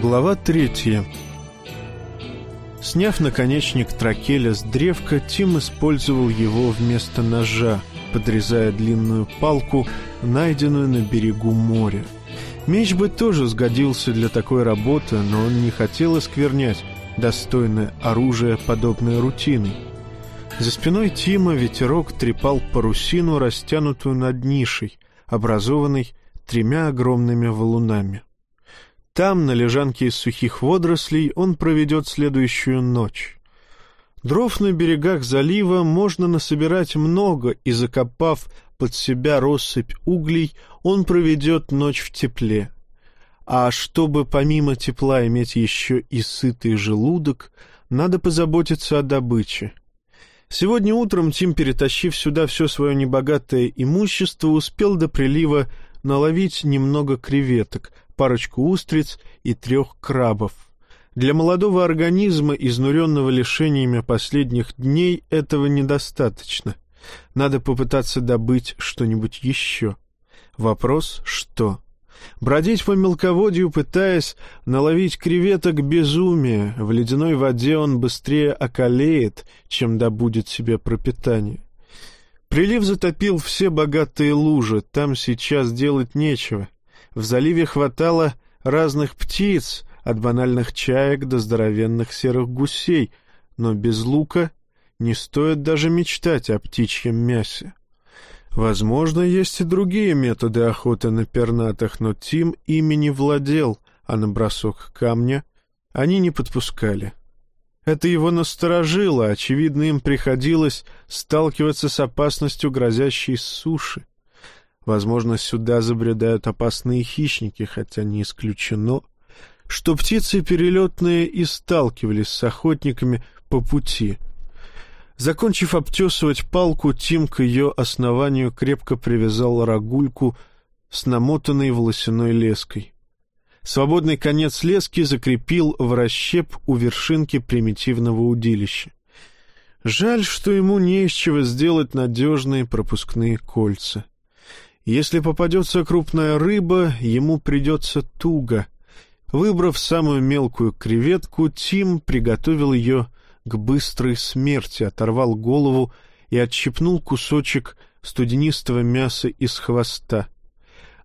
Глава третья. Сняв наконечник тракеля с древка, Тим использовал его вместо ножа, подрезая длинную палку, найденную на берегу моря. Меч бы тоже сгодился для такой работы, но он не хотел осквернять достойное оружие подобной рутиной. За спиной Тима ветерок трепал парусину, растянутую над нишей, образованной тремя огромными валунами. Там, на лежанке из сухих водорослей, он проведет следующую ночь. Дров на берегах залива можно насобирать много, и, закопав под себя россыпь углей, он проведет ночь в тепле. А чтобы помимо тепла иметь еще и сытый желудок, надо позаботиться о добыче. Сегодня утром Тим, перетащив сюда все свое небогатое имущество, успел до прилива наловить немного креветок, парочку устриц и трех крабов. Для молодого организма, изнуренного лишениями последних дней, этого недостаточно. Надо попытаться добыть что-нибудь еще. Вопрос — что? Бродить по мелководью, пытаясь наловить креветок безумие, в ледяной воде он быстрее околеет, чем добудет себе пропитание. Прилив затопил все богатые лужи, там сейчас делать нечего — в заливе хватало разных птиц, от банальных чаек до здоровенных серых гусей, но без лука не стоит даже мечтать о птичьем мясе. Возможно, есть и другие методы охоты на пернатых, но Тим ими не владел, а на бросок камня они не подпускали. Это его насторожило, очевидно, им приходилось сталкиваться с опасностью, грозящей суши. Возможно, сюда забредают опасные хищники, хотя не исключено, что птицы перелетные и сталкивались с охотниками по пути. Закончив обтесывать палку, Тим к ее основанию крепко привязал рогульку с намотанной волосяной леской. Свободный конец лески закрепил в расщеп у вершинки примитивного удилища. Жаль, что ему не из чего сделать надежные пропускные кольца. Если попадется крупная рыба, ему придется туго. Выбрав самую мелкую креветку, Тим приготовил ее к быстрой смерти, оторвал голову и отщипнул кусочек студенистого мяса из хвоста.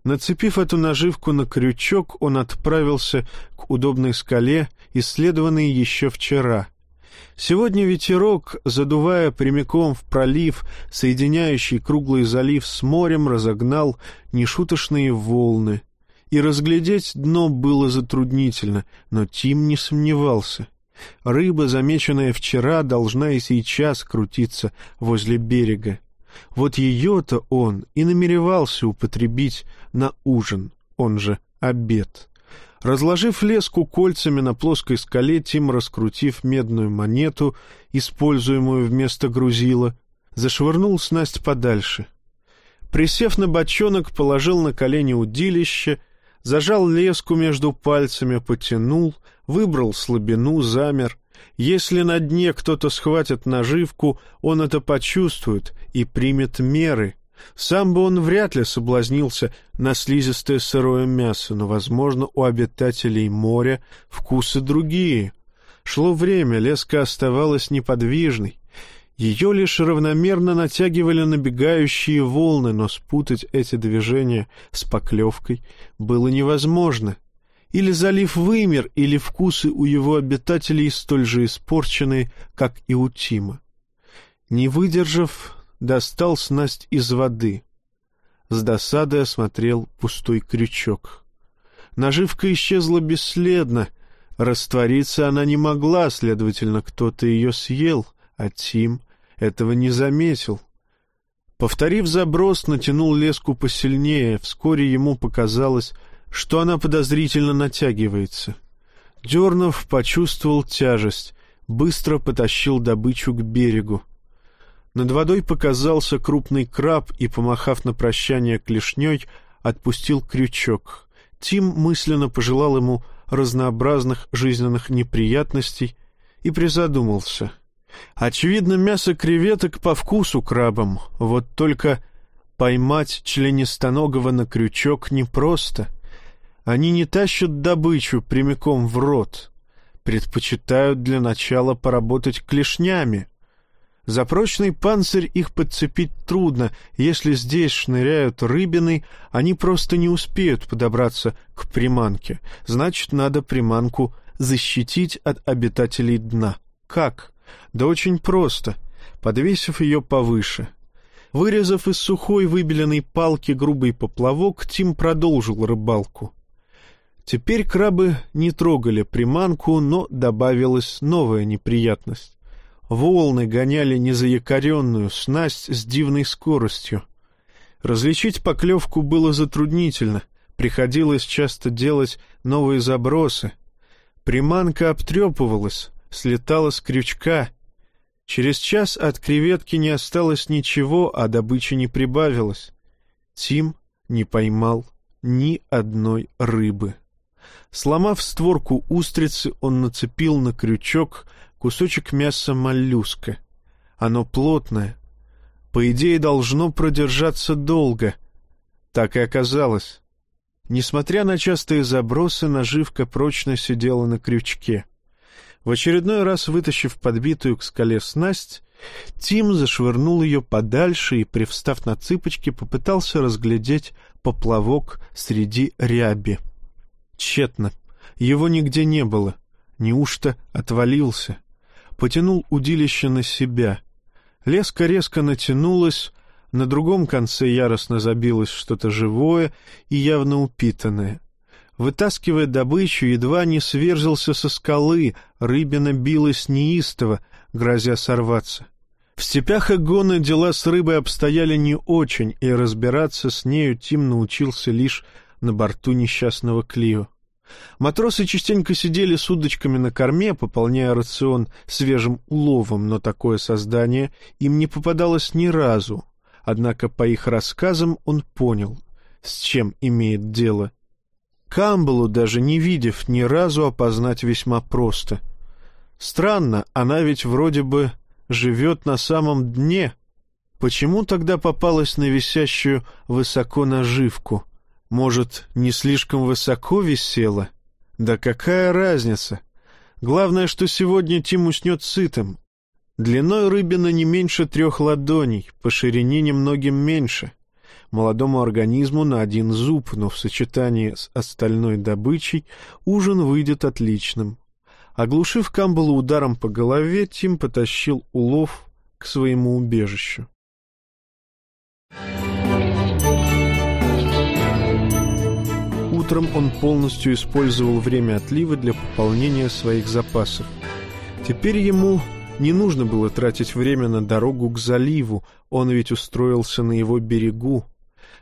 Нацепив эту наживку на крючок, он отправился к удобной скале, исследованной еще вчера — Сегодня ветерок, задувая прямиком в пролив, соединяющий круглый залив с морем, разогнал нешуточные волны. И разглядеть дно было затруднительно, но Тим не сомневался. Рыба, замеченная вчера, должна и сейчас крутиться возле берега. Вот ее-то он и намеревался употребить на ужин, он же обед. Разложив леску кольцами на плоской скале, Тим, раскрутив медную монету, используемую вместо грузила, зашвырнул снасть подальше. Присев на бочонок, положил на колени удилище, зажал леску между пальцами, потянул, выбрал слабину, замер. Если на дне кто-то схватит наживку, он это почувствует и примет меры — сам бы он вряд ли соблазнился на слизистое сырое мясо, но, возможно, у обитателей моря вкусы другие. Шло время, леска оставалась неподвижной. Ее лишь равномерно натягивали набегающие волны, но спутать эти движения с поклевкой было невозможно. Или залив вымер, или вкусы у его обитателей столь же испорченные, как и у Тима. Не выдержав, достал снасть из воды. С досадой осмотрел пустой крючок. Наживка исчезла бесследно. Раствориться она не могла, следовательно, кто-то ее съел, а Тим этого не заметил. Повторив заброс, натянул леску посильнее. Вскоре ему показалось, что она подозрительно натягивается. Дернов почувствовал тяжесть, быстро потащил добычу к берегу. Над водой показался крупный краб и, помахав на прощание клешней, отпустил крючок. Тим мысленно пожелал ему разнообразных жизненных неприятностей и призадумался. Очевидно, мясо креветок по вкусу крабам, вот только поймать членистоногого на крючок непросто. Они не тащат добычу прямиком в рот. Предпочитают для начала поработать клешнями. За прочный панцирь их подцепить трудно. Если здесь шныряют рыбины, они просто не успеют подобраться к приманке. Значит, надо приманку защитить от обитателей дна. Как? Да очень просто, подвесив ее повыше. Вырезав из сухой выбеленной палки грубый поплавок, Тим продолжил рыбалку. Теперь крабы не трогали приманку, но добавилась новая неприятность. Волны гоняли незаякоренную снасть с дивной скоростью. Различить поклевку было затруднительно, приходилось часто делать новые забросы. Приманка обтрепывалась, слетала с крючка. Через час от креветки не осталось ничего, а добычи не прибавилось. Тим не поймал ни одной рыбы. Сломав створку устрицы, он нацепил на крючок кусочек мяса моллюска. Оно плотное. По идее, должно продержаться долго. Так и оказалось. Несмотря на частые забросы, наживка прочно сидела на крючке. В очередной раз, вытащив подбитую к скале снасть, Тим зашвырнул ее подальше и, привстав на цыпочки, попытался разглядеть поплавок среди ряби. Тщетно. Его нигде не было. Неужто отвалился? Потянул удилище на себя. Леска резко натянулась, на другом конце яростно забилось что-то живое и явно упитанное. Вытаскивая добычу, едва не сверзился со скалы, рыбина билась неистово, грозя сорваться. В степях Эгона дела с рыбой обстояли не очень, и разбираться с нею Тим научился лишь на борту несчастного Клио. Матросы частенько сидели с удочками на корме, пополняя рацион свежим уловом, но такое создание им не попадалось ни разу. Однако по их рассказам он понял, с чем имеет дело. Камбалу, даже не видев ни разу, опознать весьма просто. Странно, она ведь вроде бы живет на самом дне. Почему тогда попалась на висящую высоко наживку — может, не слишком высоко висела? Да какая разница? Главное, что сегодня Тим уснет сытым. Длиной рыбина не меньше трех ладоней, по ширине немногим меньше. Молодому организму на один зуб, но в сочетании с остальной добычей ужин выйдет отличным. Оглушив Камбалу ударом по голове, Тим потащил улов к своему убежищу. Утром он полностью использовал время отлива для пополнения своих запасов. Теперь ему не нужно было тратить время на дорогу к заливу, он ведь устроился на его берегу.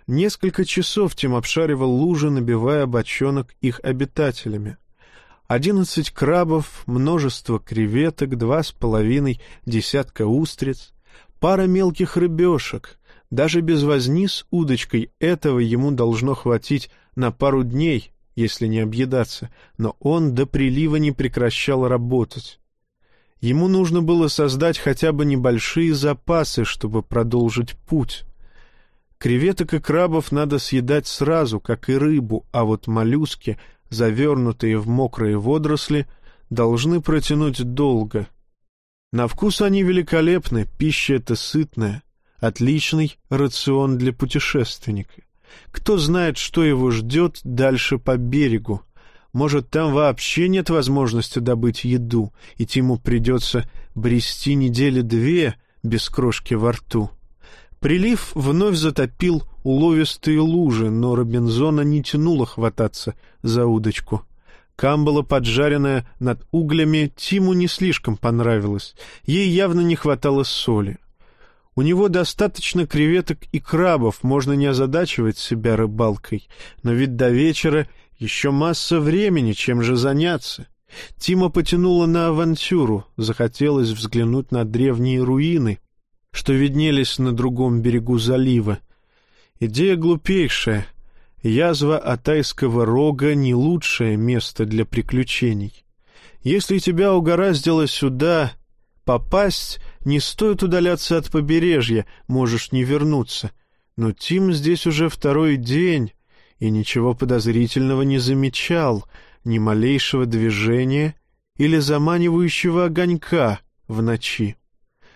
Несколько часов Тим обшаривал лужи, набивая бочонок их обитателями. Одиннадцать крабов, множество креветок, два с половиной десятка устриц, пара мелких рыбешек. Даже без возни с удочкой этого ему должно хватить на пару дней, если не объедаться, но он до прилива не прекращал работать. Ему нужно было создать хотя бы небольшие запасы, чтобы продолжить путь. Креветок и крабов надо съедать сразу, как и рыбу, а вот моллюски, завернутые в мокрые водоросли, должны протянуть долго. На вкус они великолепны, пища эта сытная, отличный рацион для путешественника. Кто знает, что его ждет дальше по берегу. Может, там вообще нет возможности добыть еду, и Тиму придется брести недели две без крошки во рту. Прилив вновь затопил уловистые лужи, но Робинзона не тянуло хвататься за удочку. Камбала, поджаренная над углями, Тиму не слишком понравилась. Ей явно не хватало соли. У него достаточно креветок и крабов, можно не озадачивать себя рыбалкой. Но ведь до вечера еще масса времени, чем же заняться. Тима потянула на авантюру, захотелось взглянуть на древние руины, что виднелись на другом берегу залива. Идея глупейшая. Язва Атайского рога — не лучшее место для приключений. Если тебя угораздило сюда попасть, не стоит удаляться от побережья, можешь не вернуться. Но Тим здесь уже второй день, и ничего подозрительного не замечал, ни малейшего движения или заманивающего огонька в ночи.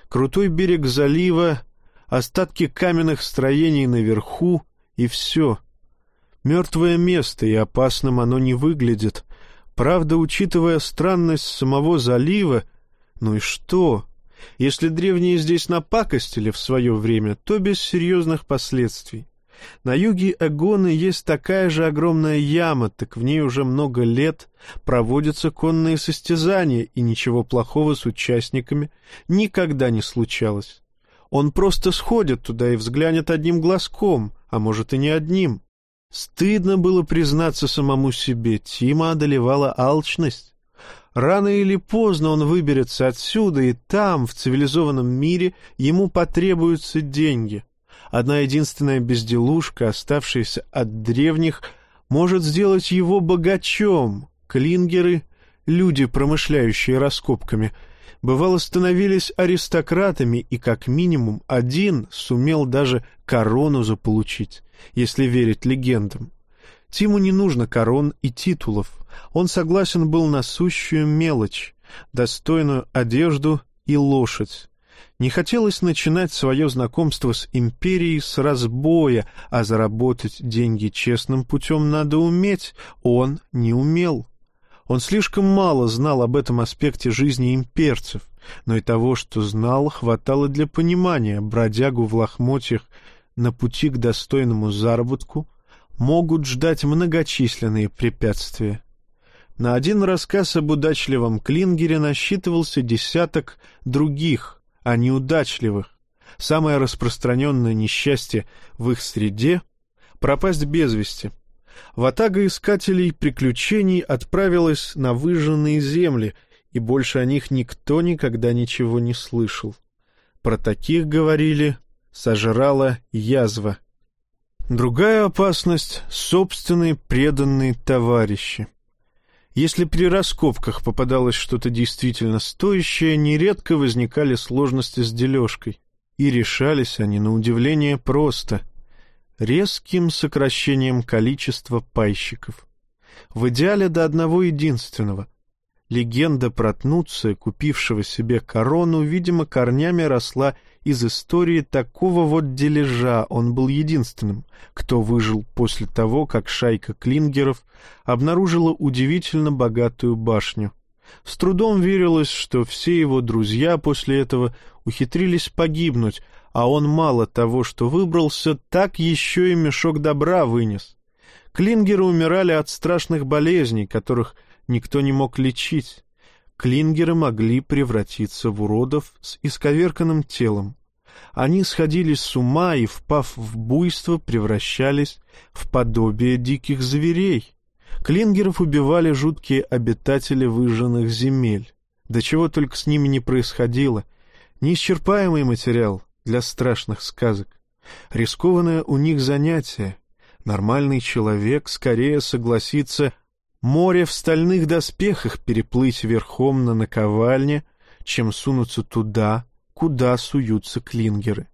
Крутой берег залива, остатки каменных строений наверху и все. Мертвое место, и опасным оно не выглядит. Правда, учитывая странность самого залива, ну и что? Если древние здесь напакостили в свое время, то без серьезных последствий. На юге Эгоны есть такая же огромная яма, так в ней уже много лет проводятся конные состязания, и ничего плохого с участниками никогда не случалось. Он просто сходит туда и взглянет одним глазком, а может и не одним. Стыдно было признаться самому себе, Тима одолевала алчность. Рано или поздно он выберется отсюда, и там, в цивилизованном мире, ему потребуются деньги. Одна единственная безделушка, оставшаяся от древних, может сделать его богачом. Клингеры — люди, промышляющие раскопками — бывало становились аристократами, и как минимум один сумел даже корону заполучить, если верить легендам. Тиму не нужно корон и титулов. Он согласен был на сущую мелочь, достойную одежду и лошадь. Не хотелось начинать свое знакомство с империей с разбоя, а заработать деньги честным путем надо уметь. Он не умел. Он слишком мало знал об этом аспекте жизни имперцев, но и того, что знал, хватало для понимания бродягу в лохмотьях на пути к достойному заработку могут ждать многочисленные препятствия. На один рассказ об удачливом Клингере насчитывался десяток других, а неудачливых. Самое распространенное несчастье в их среде — пропасть без вести — Ватага искателей приключений отправилась на выжженные земли, и больше о них никто никогда ничего не слышал. Про таких говорили «сожрала язва». Другая опасность — собственные преданные товарищи. Если при раскопках попадалось что-то действительно стоящее, нередко возникали сложности с дележкой, и решались они, на удивление, просто — резким сокращением количества пайщиков. В идеале до одного единственного. Легенда про Тнуция, купившего себе корону, видимо, корнями росла из истории такого вот дележа. Он был единственным, кто выжил после того, как шайка клингеров обнаружила удивительно богатую башню. С трудом верилось, что все его друзья после этого ухитрились погибнуть, а он мало того, что выбрался, так еще и мешок добра вынес. Клингеры умирали от страшных болезней, которых никто не мог лечить. Клингеры могли превратиться в уродов с исковерканным телом. Они сходили с ума и, впав в буйство, превращались в подобие диких зверей. Клингеров убивали жуткие обитатели выжженных земель. Да чего только с ними не происходило. Неисчерпаемый материал, для страшных сказок. Рискованное у них занятие. Нормальный человек скорее согласится море в стальных доспехах переплыть верхом на наковальне, чем сунуться туда, куда суются клингеры.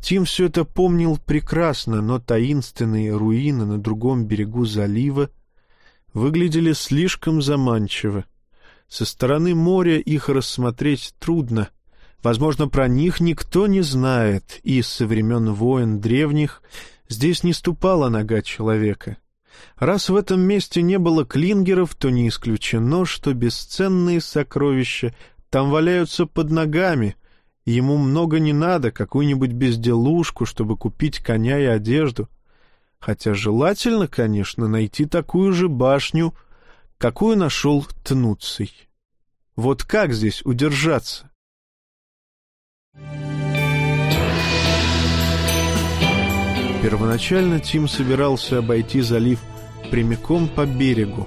Тим все это помнил прекрасно, но таинственные руины на другом берегу залива выглядели слишком заманчиво. Со стороны моря их рассмотреть трудно, Возможно, про них никто не знает, и со времен войн древних здесь не ступала нога человека. Раз в этом месте не было клингеров, то не исключено, что бесценные сокровища там валяются под ногами, ему много не надо, какую-нибудь безделушку, чтобы купить коня и одежду. Хотя желательно, конечно, найти такую же башню, какую нашел Тнуций. Вот как здесь удержаться? Первоначально Тим собирался обойти залив прямиком по берегу,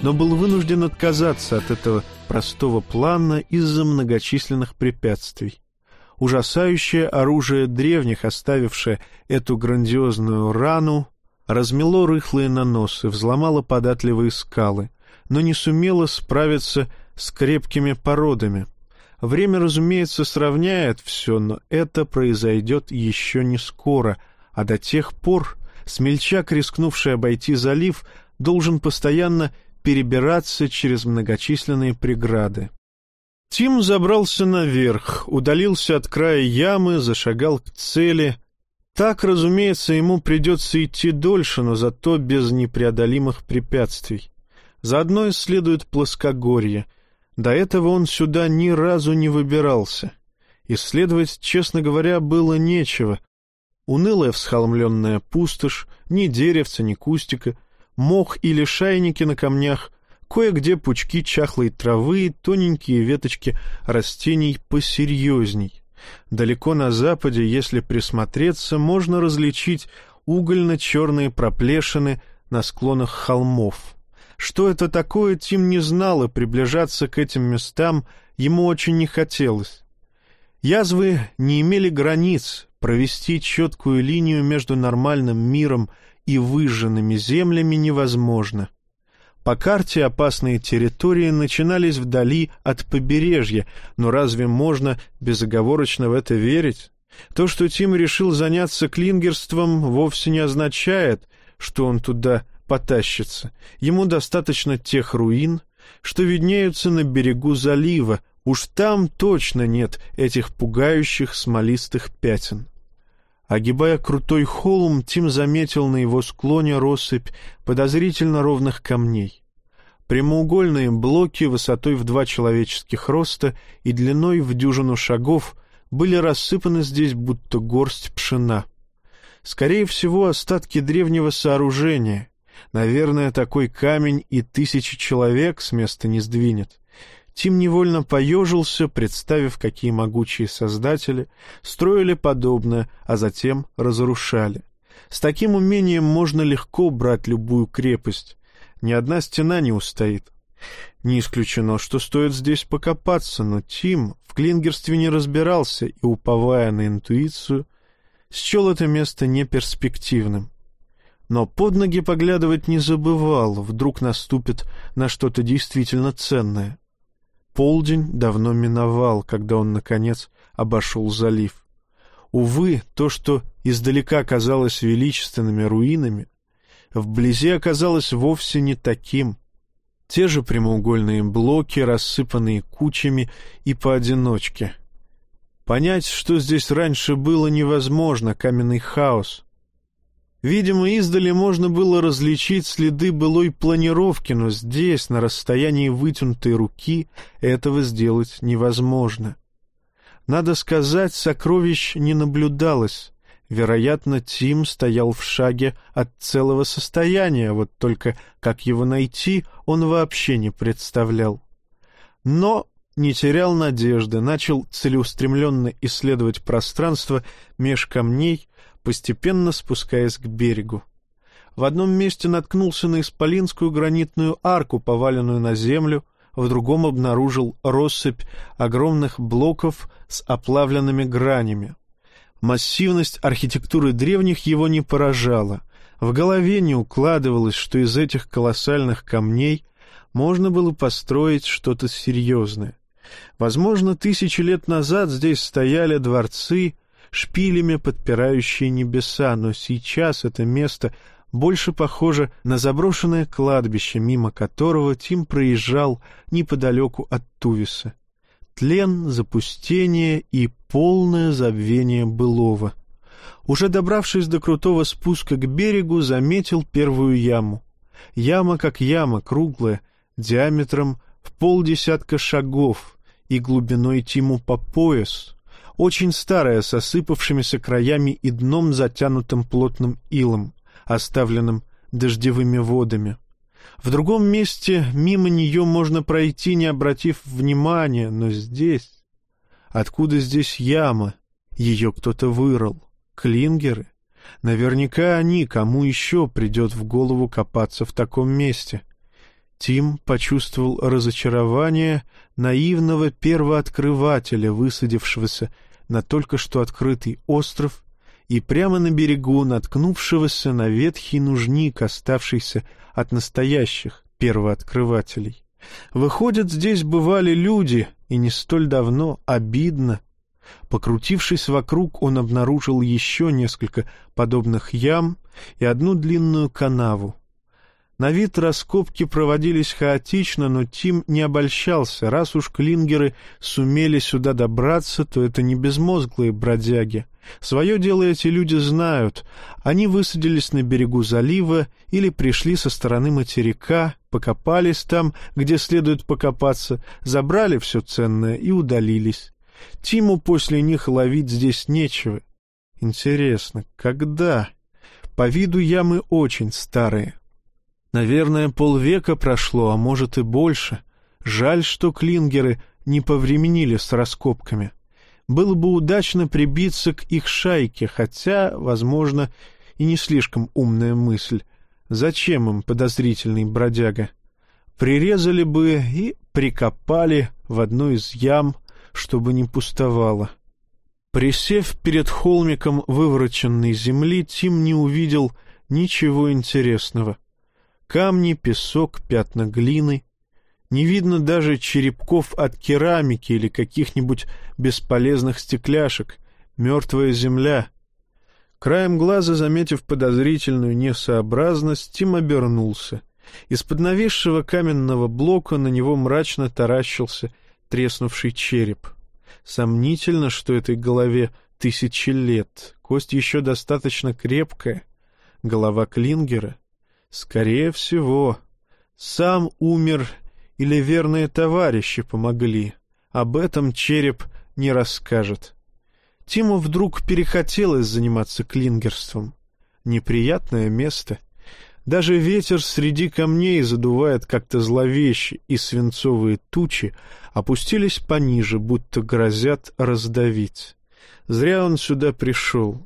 но был вынужден отказаться от этого простого плана из-за многочисленных препятствий. Ужасающее оружие древних, оставившее эту грандиозную рану, размело рыхлые наносы, взломало податливые скалы, но не сумело справиться с крепкими породами — Время, разумеется, сравняет все, но это произойдет еще не скоро, а до тех пор смельчак, рискнувший обойти залив, должен постоянно перебираться через многочисленные преграды. Тим забрался наверх, удалился от края ямы, зашагал к цели. Так, разумеется, ему придется идти дольше, но зато без непреодолимых препятствий. Заодно исследует плоскогорье. До этого он сюда ни разу не выбирался. Исследовать, честно говоря, было нечего. Унылая всхолмленная пустошь, ни деревца, ни кустика, мох или шайники на камнях, кое-где пучки чахлой травы, тоненькие веточки растений посерьезней. Далеко на западе, если присмотреться, можно различить угольно-черные проплешины на склонах холмов. Что это такое, Тим не знал, и приближаться к этим местам ему очень не хотелось. Язвы не имели границ, провести четкую линию между нормальным миром и выжженными землями невозможно. По карте опасные территории начинались вдали от побережья, но разве можно безоговорочно в это верить? То, что Тим решил заняться клингерством, вовсе не означает, что он туда потащится. Ему достаточно тех руин, что виднеются на берегу залива, уж там точно нет этих пугающих смолистых пятен. Огибая крутой холм, Тим заметил на его склоне россыпь подозрительно ровных камней. Прямоугольные блоки высотой в два человеческих роста и длиной в дюжину шагов были рассыпаны здесь будто горсть пшена. Скорее всего, остатки древнего сооружения. Наверное, такой камень и тысячи человек с места не сдвинет. Тим невольно поежился, представив, какие могучие создатели строили подобное, а затем разрушали. С таким умением можно легко брать любую крепость. Ни одна стена не устоит. Не исключено, что стоит здесь покопаться, но Тим в клингерстве не разбирался и, уповая на интуицию, счел это место неперспективным. Но под ноги поглядывать не забывал, вдруг наступит на что-то действительно ценное — Полдень давно миновал, когда он, наконец, обошел залив. Увы, то, что издалека казалось величественными руинами, вблизи оказалось вовсе не таким. Те же прямоугольные блоки, рассыпанные кучами и поодиночке. Понять, что здесь раньше было, невозможно, каменный хаос. Видимо, издали можно было различить следы былой планировки, но здесь, на расстоянии вытянутой руки, этого сделать невозможно. Надо сказать, сокровищ не наблюдалось. Вероятно, Тим стоял в шаге от целого состояния, вот только как его найти, он вообще не представлял. Но не терял надежды, начал целеустремленно исследовать пространство меж камней, постепенно спускаясь к берегу. В одном месте наткнулся на исполинскую гранитную арку, поваленную на землю, в другом обнаружил россыпь огромных блоков с оплавленными гранями. Массивность архитектуры древних его не поражала. В голове не укладывалось, что из этих колоссальных камней можно было построить что-то серьезное. Возможно, тысячи лет назад здесь стояли дворцы, шпилями подпирающие небеса, но сейчас это место больше похоже на заброшенное кладбище, мимо которого Тим проезжал неподалеку от Тувиса. Тлен, запустение и полное забвение былого. Уже добравшись до крутого спуска к берегу, заметил первую яму. Яма как яма, круглая, диаметром в полдесятка шагов и глубиной Тиму по пояс, очень старая, с осыпавшимися краями и дном, затянутым плотным илом, оставленным дождевыми водами. В другом месте мимо нее можно пройти, не обратив внимания, но здесь... Откуда здесь яма? Ее кто-то вырыл. Клингеры? Наверняка они, кому еще придет в голову копаться в таком месте. Тим почувствовал разочарование наивного первооткрывателя, высадившегося на только что открытый остров и прямо на берегу наткнувшегося на ветхий нужник, оставшийся от настоящих первооткрывателей. Выходят, здесь бывали люди, и не столь давно, обидно. Покрутившись вокруг, он обнаружил еще несколько подобных ям и одну длинную канаву. На вид раскопки проводились хаотично, но Тим не обольщался. Раз уж клингеры сумели сюда добраться, то это не безмозглые бродяги. Свое дело эти люди знают. Они высадились на берегу залива или пришли со стороны материка, покопались там, где следует покопаться, забрали все ценное и удалились. Тиму после них ловить здесь нечего. Интересно, когда? По виду ямы очень старые. Наверное, полвека прошло, а может и больше. Жаль, что клингеры не повременили с раскопками. Было бы удачно прибиться к их шайке, хотя, возможно, и не слишком умная мысль. Зачем им подозрительный бродяга? Прирезали бы и прикопали в одну из ям, чтобы не пустовало. Присев перед холмиком вывороченной земли, Тим не увидел ничего интересного. Камни, песок, пятна глины. Не видно даже черепков от керамики или каких-нибудь бесполезных стекляшек. Мертвая земля. Краем глаза, заметив подозрительную несообразность, Тим обернулся. Из-под нависшего каменного блока на него мрачно таращился треснувший череп. Сомнительно, что этой голове тысячи лет. Кость еще достаточно крепкая. Голова Клингера — Скорее всего, сам умер или верные товарищи помогли. Об этом череп не расскажет. Тиму вдруг перехотелось заниматься клингерством. Неприятное место. Даже ветер среди камней задувает как-то зловеще, и свинцовые тучи опустились пониже, будто грозят раздавить. Зря он сюда пришел.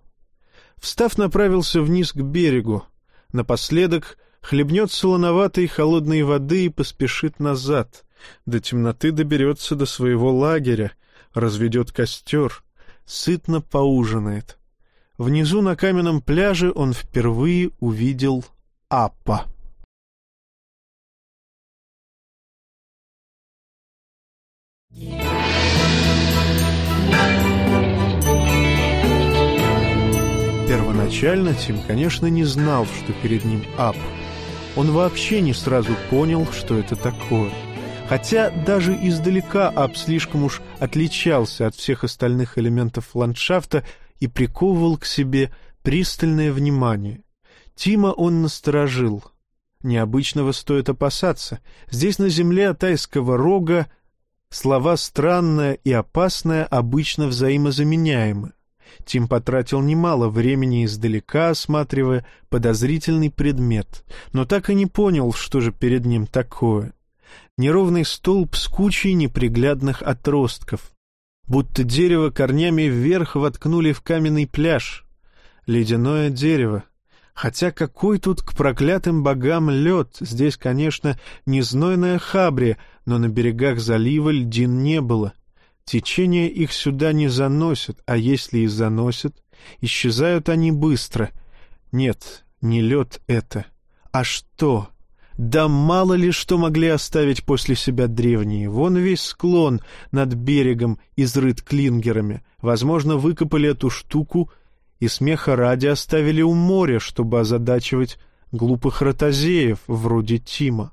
Встав, направился вниз к берегу. Напоследок хлебнет солоноватой холодной воды и поспешит назад. До темноты доберется до своего лагеря, разведет костер, сытно поужинает. Внизу на каменном пляже он впервые увидел Аппа. Первоначально Тим, конечно, не знал, что перед ним Ап. Он вообще не сразу понял, что это такое. Хотя даже издалека Ап слишком уж отличался от всех остальных элементов ландшафта и приковывал к себе пристальное внимание. Тима он насторожил. Необычного стоит опасаться. Здесь на земле Атайского рога слова «странное» и «опасное» обычно взаимозаменяемы. Тим потратил немало времени издалека, осматривая подозрительный предмет, но так и не понял, что же перед ним такое. Неровный столб с кучей неприглядных отростков, будто дерево корнями вверх воткнули в каменный пляж. Ледяное дерево. Хотя какой тут к проклятым богам лед? Здесь, конечно, не знойная хабрия, но на берегах залива льдин не было. Течение их сюда не заносит, а если и заносит, исчезают они быстро. Нет, не лед это. А что? Да мало ли что могли оставить после себя древние. Вон весь склон над берегом изрыт клингерами. Возможно, выкопали эту штуку и смеха ради оставили у моря, чтобы озадачивать глупых ротозеев вроде Тима.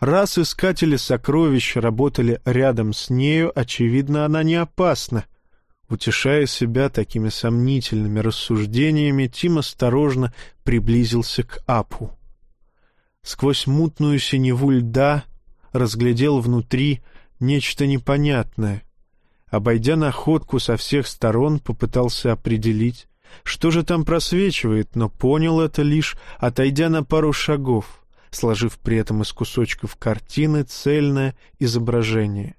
Раз искатели сокровищ работали рядом с нею, очевидно, она не опасна. Утешая себя такими сомнительными рассуждениями, Тим осторожно приблизился к Апу. Сквозь мутную синеву льда разглядел внутри нечто непонятное. Обойдя находку со всех сторон, попытался определить, что же там просвечивает, но понял это лишь, отойдя на пару шагов сложив при этом из кусочков картины цельное изображение.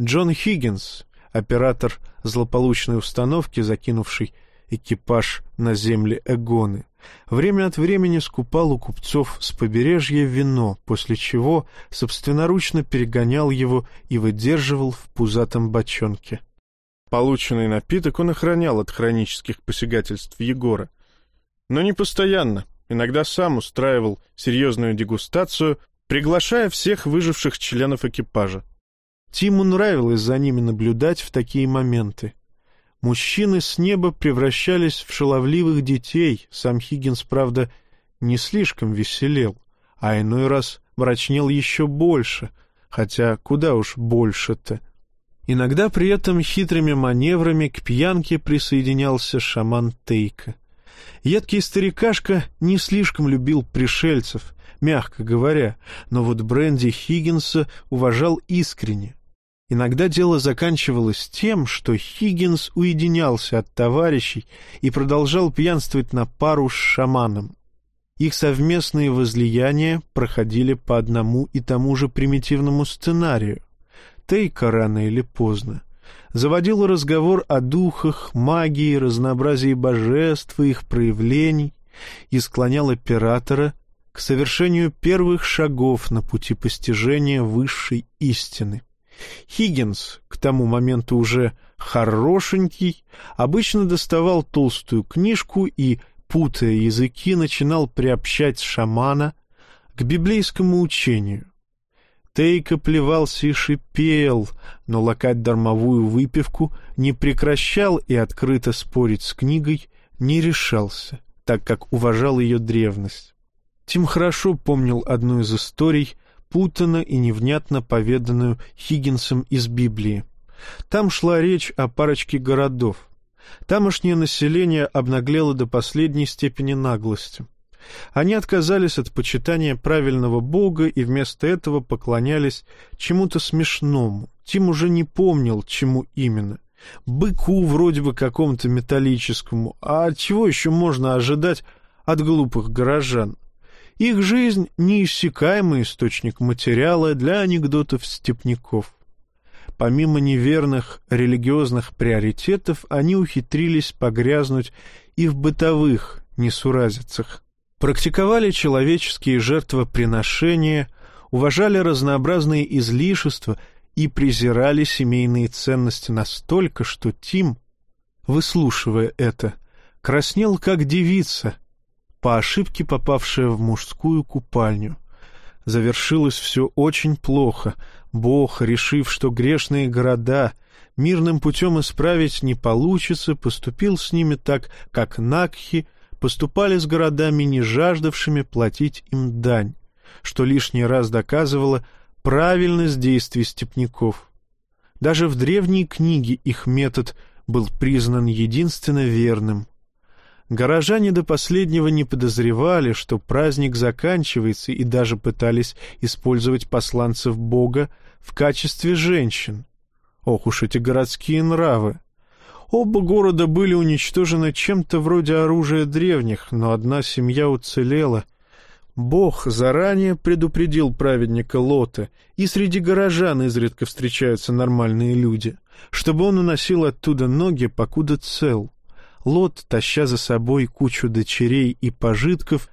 Джон Хиггинс, оператор злополучной установки, закинувший экипаж на земли Эгоны, время от времени скупал у купцов с побережья вино, после чего собственноручно перегонял его и выдерживал в пузатом бочонке. Полученный напиток он охранял от хронических посягательств Егора. Но не постоянно — иногда сам устраивал серьезную дегустацию, приглашая всех выживших членов экипажа. Тиму нравилось за ними наблюдать в такие моменты. Мужчины с неба превращались в шаловливых детей, сам Хиггинс, правда, не слишком веселел, а иной раз мрачнел еще больше, хотя куда уж больше-то. Иногда при этом хитрыми маневрами к пьянке присоединялся шаман Тейка. Едкий старикашка не слишком любил пришельцев, мягко говоря, но вот Бренди Хиггинса уважал искренне. Иногда дело заканчивалось тем, что Хиггинс уединялся от товарищей и продолжал пьянствовать на пару с шаманом. Их совместные возлияния проходили по одному и тому же примитивному сценарию. Тейка рано или поздно заводил разговор о духах, магии, разнообразии божеств и их проявлений и склонял оператора к совершению первых шагов на пути постижения высшей истины. Хиггинс, к тому моменту уже хорошенький, обычно доставал толстую книжку и, путая языки, начинал приобщать шамана к библейскому учению. Тейка плевался и шипел, но лакать дармовую выпивку не прекращал и открыто спорить с книгой не решался, так как уважал ее древность. Тим хорошо помнил одну из историй, путанно и невнятно поведанную Хиггинсом из Библии. Там шла речь о парочке городов. Тамошнее население обнаглело до последней степени наглости. Они отказались от почитания правильного бога и вместо этого поклонялись чему-то смешному. Тим уже не помнил, чему именно. Быку вроде бы какому-то металлическому. А чего еще можно ожидать от глупых горожан? Их жизнь — неиссякаемый источник материала для анекдотов степняков. Помимо неверных религиозных приоритетов, они ухитрились погрязнуть и в бытовых несуразицах. Практиковали человеческие жертвоприношения, уважали разнообразные излишества и презирали семейные ценности настолько, что Тим, выслушивая это, краснел как девица — по ошибке попавшая в мужскую купальню. Завершилось все очень плохо. Бог, решив, что грешные города мирным путем исправить не получится, поступил с ними так, как Накхи поступали с городами, не жаждавшими платить им дань, что лишний раз доказывало правильность действий степняков. Даже в древней книге их метод был признан единственно верным — Горожане до последнего не подозревали, что праздник заканчивается, и даже пытались использовать посланцев Бога в качестве женщин. Ох уж эти городские нравы! Оба города были уничтожены чем-то вроде оружия древних, но одна семья уцелела. Бог заранее предупредил праведника Лота, и среди горожан изредка встречаются нормальные люди, чтобы он уносил оттуда ноги, покуда цел. Лот, таща за собой кучу дочерей и пожитков,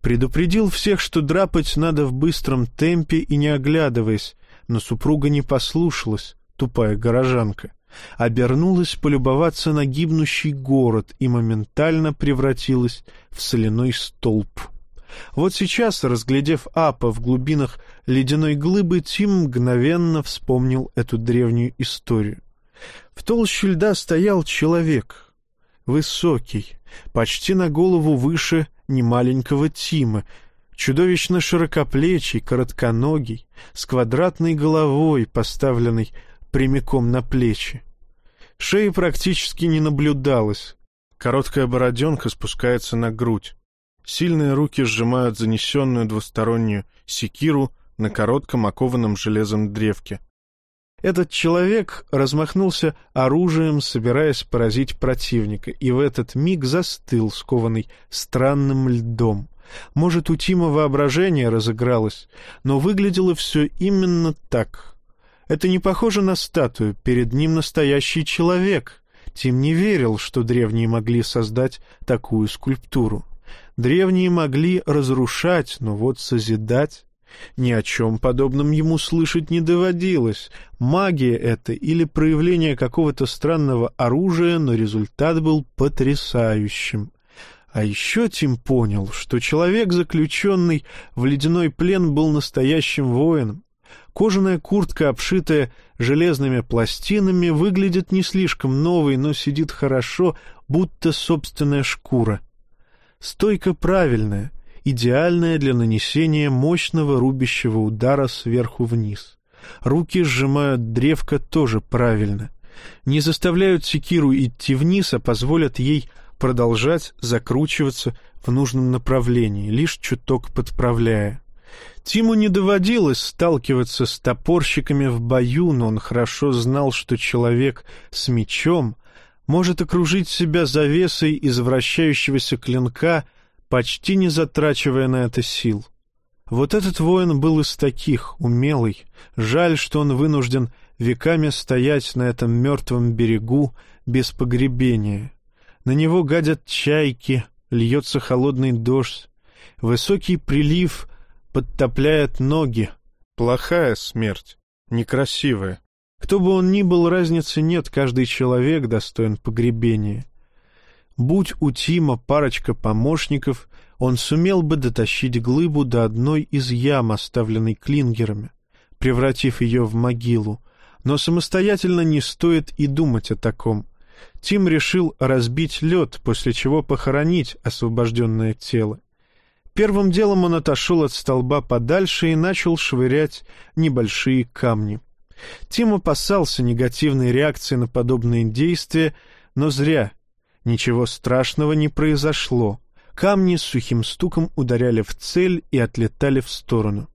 предупредил всех, что драпать надо в быстром темпе и не оглядываясь, но супруга не послушалась, тупая горожанка, обернулась полюбоваться на гибнущий город и моментально превратилась в соляной столб. Вот сейчас, разглядев Апа в глубинах ледяной глыбы, Тим мгновенно вспомнил эту древнюю историю. В толще льда стоял человек — Высокий, почти на голову выше немаленького Тима, чудовищно широкоплечий, коротконогий, с квадратной головой, поставленной прямиком на плечи. Шеи практически не наблюдалось. Короткая бороденка спускается на грудь. Сильные руки сжимают занесенную двустороннюю секиру на коротком окованном железом древке. Этот человек размахнулся оружием, собираясь поразить противника, и в этот миг застыл, скованный странным льдом. Может, у Тима воображение разыгралось, но выглядело все именно так. Это не похоже на статую, перед ним настоящий человек. Тим не верил, что древние могли создать такую скульптуру. Древние могли разрушать, но вот созидать... Ни о чем подобном ему слышать не доводилось. Магия это или проявление какого-то странного оружия, но результат был потрясающим. А еще Тим понял, что человек, заключенный в ледяной плен, был настоящим воином. Кожаная куртка, обшитая железными пластинами, выглядит не слишком новой, но сидит хорошо, будто собственная шкура. Стойка правильная, идеальная для нанесения мощного рубящего удара сверху вниз. Руки сжимают древко тоже правильно. Не заставляют секиру идти вниз, а позволят ей продолжать закручиваться в нужном направлении, лишь чуток подправляя. Тиму не доводилось сталкиваться с топорщиками в бою, но он хорошо знал, что человек с мечом может окружить себя завесой из вращающегося клинка, почти не затрачивая на это сил. Вот этот воин был из таких, умелый. Жаль, что он вынужден веками стоять на этом мертвом берегу без погребения. На него гадят чайки, льется холодный дождь. Высокий прилив подтопляет ноги. Плохая смерть, некрасивая. Кто бы он ни был, разницы нет, каждый человек достоин погребения. Будь у Тима парочка помощников, он сумел бы дотащить глыбу до одной из ям, оставленной клингерами, превратив ее в могилу, но самостоятельно не стоит и думать о таком. Тим решил разбить лед, после чего похоронить освобожденное тело. Первым делом он отошел от столба подальше и начал швырять небольшие камни. Тим опасался негативной реакции на подобные действия, но зря. Ничего страшного не произошло. Камни с сухим стуком ударяли в цель и отлетали в сторону.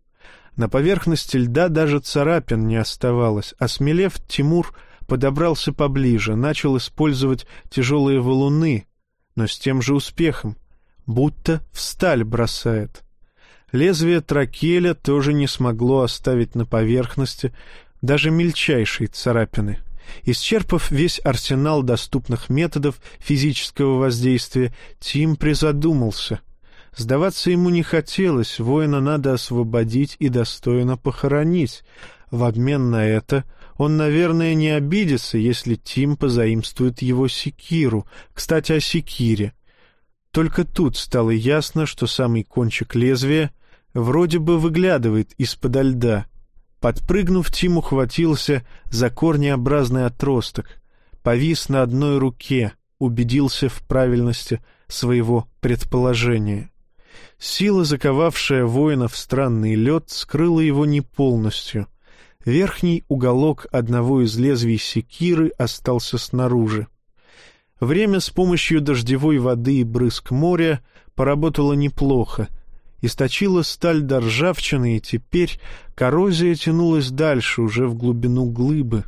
На поверхности льда даже царапин не оставалось. Осмелев, Тимур подобрался поближе, начал использовать тяжелые валуны, но с тем же успехом будто в сталь бросает. Лезвие тракеля тоже не смогло оставить на поверхности даже мельчайшие царапины. Исчерпав весь арсенал доступных методов физического воздействия, Тим призадумался. Сдаваться ему не хотелось, воина надо освободить и достойно похоронить. В обмен на это он, наверное, не обидится, если Тим позаимствует его секиру. Кстати, о секире. Только тут стало ясно, что самый кончик лезвия вроде бы выглядывает из-подо льда. Подпрыгнув, Тим ухватился за корнеобразный отросток, повис на одной руке, убедился в правильности своего предположения. Сила, заковавшая воина в странный лед, скрыла его не полностью. Верхний уголок одного из лезвий секиры остался снаружи. Время с помощью дождевой воды и брызг моря поработало неплохо. Источила сталь до ржавчины, и теперь коррозия тянулась дальше, уже в глубину глыбы.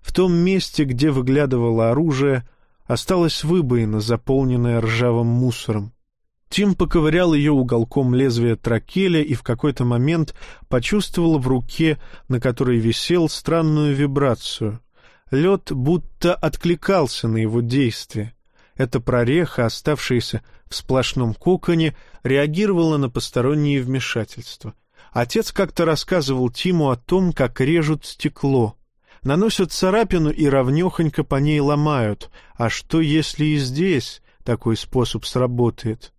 В том месте, где выглядывало оружие, осталась выбоина, заполненная ржавым мусором. Тим поковырял ее уголком лезвия тракеля и в какой-то момент почувствовал в руке, на которой висел, странную вибрацию — Лед будто откликался на его действие. Эта прореха, оставшаяся в сплошном коконе, реагировала на посторонние вмешательства. Отец как-то рассказывал Тиму о том, как режут стекло. Наносят царапину и ровнехонько по ней ломают. А что, если и здесь такой способ сработает?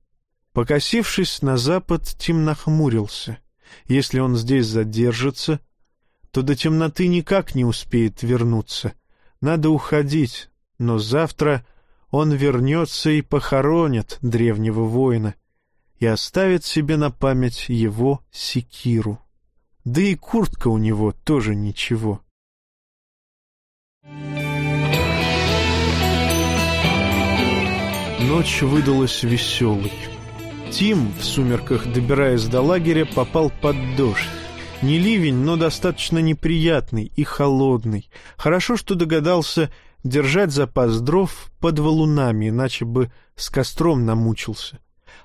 Покосившись на запад, Тим нахмурился. Если он здесь задержится, то до темноты никак не успеет вернуться — надо уходить, но завтра он вернется и похоронит древнего воина и оставит себе на память его секиру. Да и куртка у него тоже ничего. Ночь выдалась веселой. Тим, в сумерках добираясь до лагеря, попал под дождь. Не ливень, но достаточно неприятный и холодный. Хорошо, что догадался держать запас дров под валунами, иначе бы с костром намучился.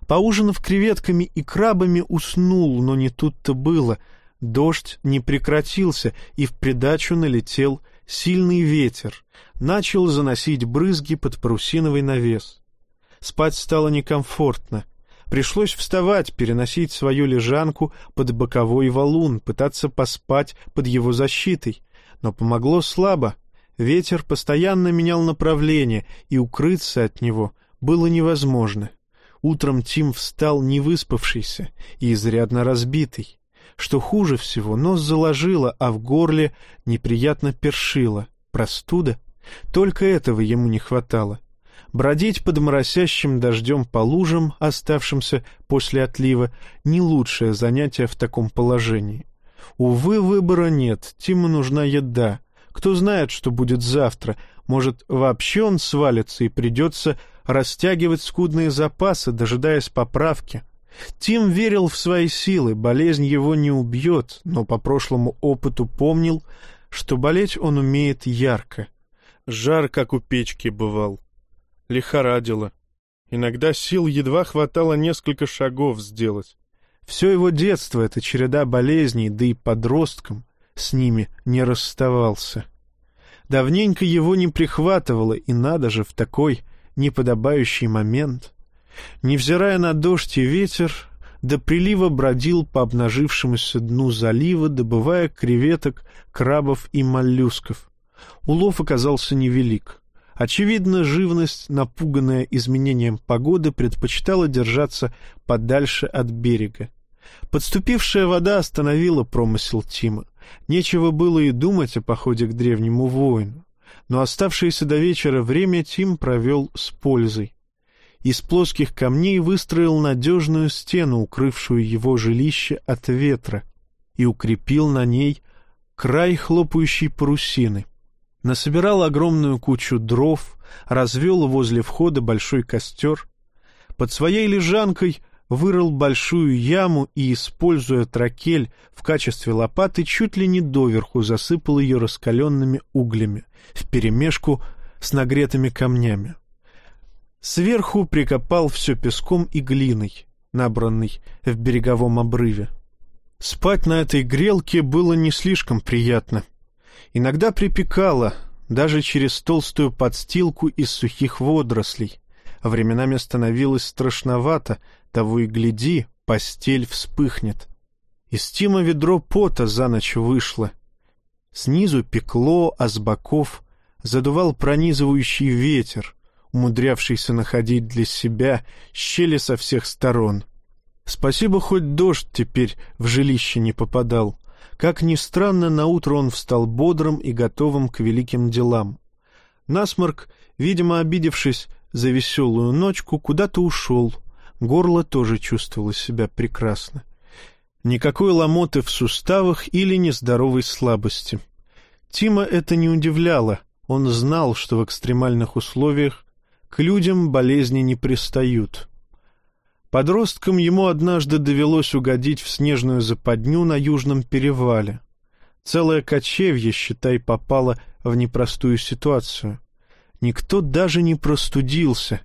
Поужинав креветками и крабами, уснул, но не тут-то было. Дождь не прекратился, и в придачу налетел сильный ветер. Начал заносить брызги под парусиновый навес. Спать стало некомфортно. Пришлось вставать, переносить свою лежанку под боковой валун, пытаться поспать под его защитой. Но помогло слабо. Ветер постоянно менял направление, и укрыться от него было невозможно. Утром Тим встал невыспавшийся и изрядно разбитый. Что хуже всего, нос заложило, а в горле неприятно першило. Простуда? Только этого ему не хватало. Бродить под моросящим дождем по лужам, оставшимся после отлива, не лучшее занятие в таком положении. Увы, выбора нет, Тиму нужна еда. Кто знает, что будет завтра. Может, вообще он свалится и придется растягивать скудные запасы, дожидаясь поправки. Тим верил в свои силы, болезнь его не убьет, но по прошлому опыту помнил, что болеть он умеет ярко. Жар, как у печки, бывал лихорадило. Иногда сил едва хватало несколько шагов сделать. Все его детство — это череда болезней, да и подростком с ними не расставался. Давненько его не прихватывало, и надо же в такой неподобающий момент. Невзирая на дождь и ветер, до прилива бродил по обнажившемуся дну залива, добывая креветок, крабов и моллюсков. Улов оказался невелик. Очевидно, живность, напуганная изменением погоды, предпочитала держаться подальше от берега. Подступившая вода остановила промысел Тима. Нечего было и думать о походе к древнему воину. Но оставшееся до вечера время Тим провел с пользой. Из плоских камней выстроил надежную стену, укрывшую его жилище от ветра, и укрепил на ней край хлопающей парусины — насобирал огромную кучу дров, развел возле входа большой костер, под своей лежанкой вырыл большую яму и, используя тракель в качестве лопаты, чуть ли не доверху засыпал ее раскаленными углями вперемешку с нагретыми камнями. Сверху прикопал все песком и глиной, набранной в береговом обрыве. Спать на этой грелке было не слишком приятно — Иногда припекало, даже через толстую подстилку из сухих водорослей. Временами становилось страшновато, того и гляди, постель вспыхнет. Из Тима ведро пота за ночь вышло. Снизу пекло, а с боков задувал пронизывающий ветер, умудрявшийся находить для себя щели со всех сторон. Спасибо, хоть дождь теперь в жилище не попадал, как ни странно, наутро он встал бодрым и готовым к великим делам. Насморк, видимо, обидевшись за веселую ночку, куда-то ушел. Горло тоже чувствовало себя прекрасно. Никакой ломоты в суставах или нездоровой слабости. Тима это не удивляло. Он знал, что в экстремальных условиях к людям болезни не пристают. Подросткам ему однажды довелось угодить в снежную западню на Южном перевале. Целое кочевье, считай, попало в непростую ситуацию. Никто даже не простудился.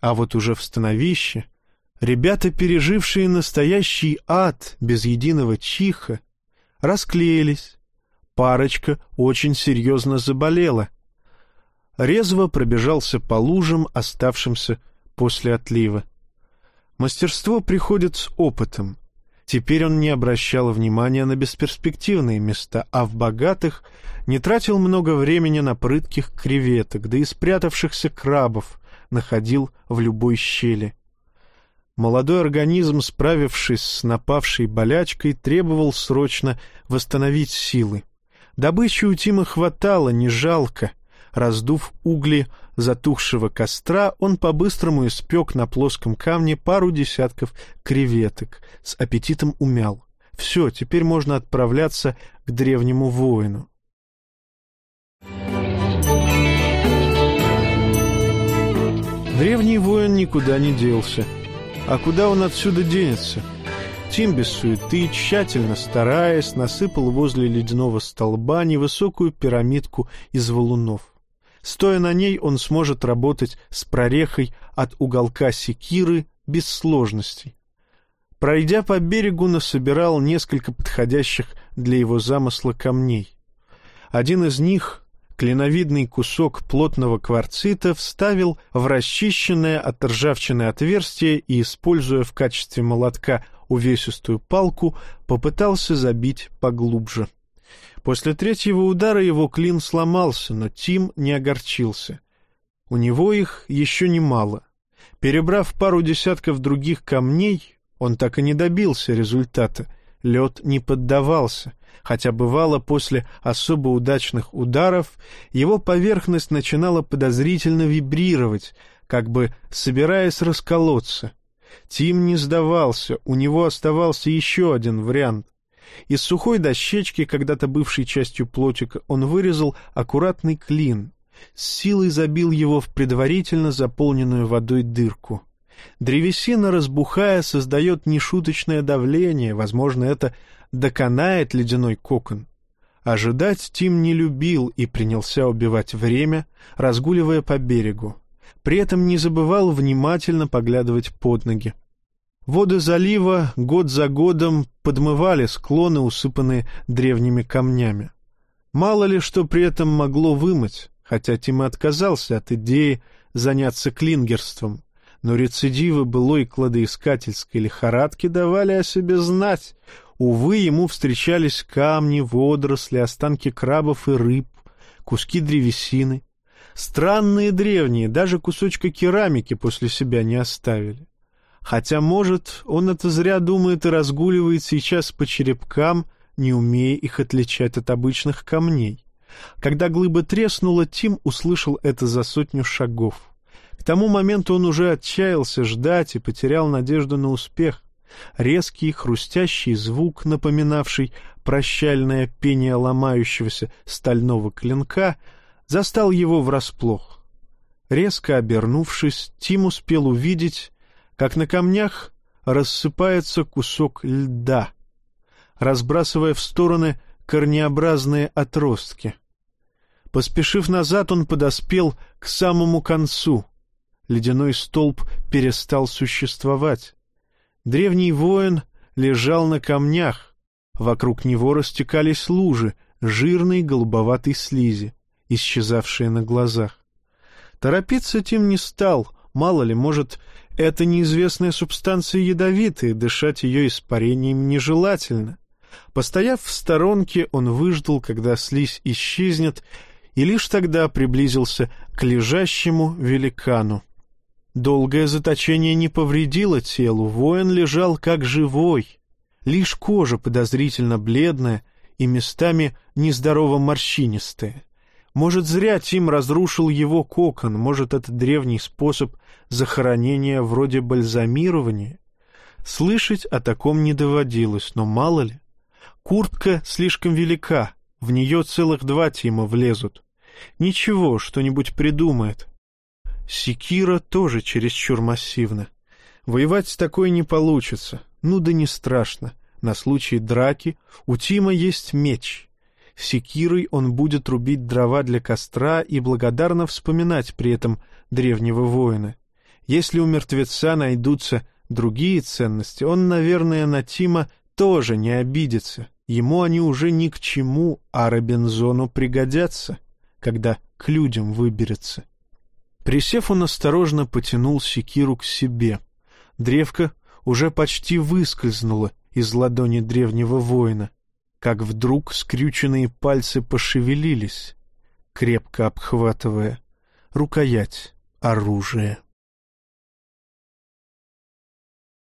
А вот уже в становище ребята, пережившие настоящий ад без единого чиха, расклеились. Парочка очень серьезно заболела. Резво пробежался по лужам, оставшимся после отлива. Мастерство приходит с опытом. Теперь он не обращал внимания на бесперспективные места, а в богатых не тратил много времени на прытких креветок, да и спрятавшихся крабов находил в любой щели. Молодой организм, справившись с напавшей болячкой, требовал срочно восстановить силы. Добычи у Тима хватало, не жалко. Раздув угли затухшего костра он по-быстрому испек на плоском камне пару десятков креветок, с аппетитом умял. Все, теперь можно отправляться к древнему воину. Древний воин никуда не делся. А куда он отсюда денется? Тим без суеты, тщательно стараясь, насыпал возле ледяного столба невысокую пирамидку из валунов. Стоя на ней, он сможет работать с прорехой от уголка секиры без сложностей. Пройдя по берегу, насобирал несколько подходящих для его замысла камней. Один из них, клиновидный кусок плотного кварцита, вставил в расчищенное от ржавчины отверстие и, используя в качестве молотка увесистую палку, попытался забить поглубже. После третьего удара его клин сломался, но Тим не огорчился. У него их еще немало. Перебрав пару десятков других камней, он так и не добился результата. Лед не поддавался, хотя бывало после особо удачных ударов его поверхность начинала подозрительно вибрировать, как бы собираясь расколоться. Тим не сдавался, у него оставался еще один вариант. Из сухой дощечки, когда-то бывшей частью плотика, он вырезал аккуратный клин, с силой забил его в предварительно заполненную водой дырку. Древесина, разбухая, создает нешуточное давление, возможно, это доконает ледяной кокон. Ожидать Тим не любил и принялся убивать время, разгуливая по берегу. При этом не забывал внимательно поглядывать под ноги. Воды залива год за годом подмывали склоны, усыпанные древними камнями. Мало ли что при этом могло вымыть, хотя Тим отказался от идеи заняться клингерством, но рецидивы былой кладоискательской лихорадки давали о себе знать. Увы, ему встречались камни, водоросли, останки крабов и рыб, куски древесины. Странные древние, даже кусочка керамики после себя не оставили. Хотя, может, он это зря думает и разгуливает сейчас по черепкам, не умея их отличать от обычных камней. Когда глыба треснула, Тим услышал это за сотню шагов. К тому моменту он уже отчаялся ждать и потерял надежду на успех. Резкий хрустящий звук, напоминавший прощальное пение ломающегося стального клинка, застал его врасплох. Резко обернувшись, Тим успел увидеть, как на камнях рассыпается кусок льда, разбрасывая в стороны корнеобразные отростки. Поспешив назад, он подоспел к самому концу. Ледяной столб перестал существовать. Древний воин лежал на камнях. Вокруг него растекались лужи жирной голубоватой слизи, исчезавшие на глазах. Торопиться Тим не стал, мало ли, может, это неизвестная субстанция ядовитая, дышать ее испарением нежелательно. Постояв в сторонке, он выждал, когда слизь исчезнет, и лишь тогда приблизился к лежащему великану. Долгое заточение не повредило телу, воин лежал как живой. Лишь кожа подозрительно бледная и местами нездорово морщинистая. Может, зря Тим разрушил его кокон, может, это древний способ захоронения вроде бальзамирования. Слышать о таком не доводилось, но мало ли. Куртка слишком велика, в нее целых два Тима влезут. Ничего, что-нибудь придумает. Секира тоже чересчур массивна. Воевать с такой не получится. Ну да не страшно. На случай драки у Тима есть меч. Секирой он будет рубить дрова для костра и благодарно вспоминать при этом древнего воина. Если у мертвеца найдутся другие ценности, он, наверное, на Тима тоже не обидится. Ему они уже ни к чему, а Робинзону пригодятся когда к людям выберется. Присев, он осторожно потянул секиру к себе. Древко уже почти выскользнуло из ладони древнего воина, как вдруг скрюченные пальцы пошевелились, крепко обхватывая рукоять оружия.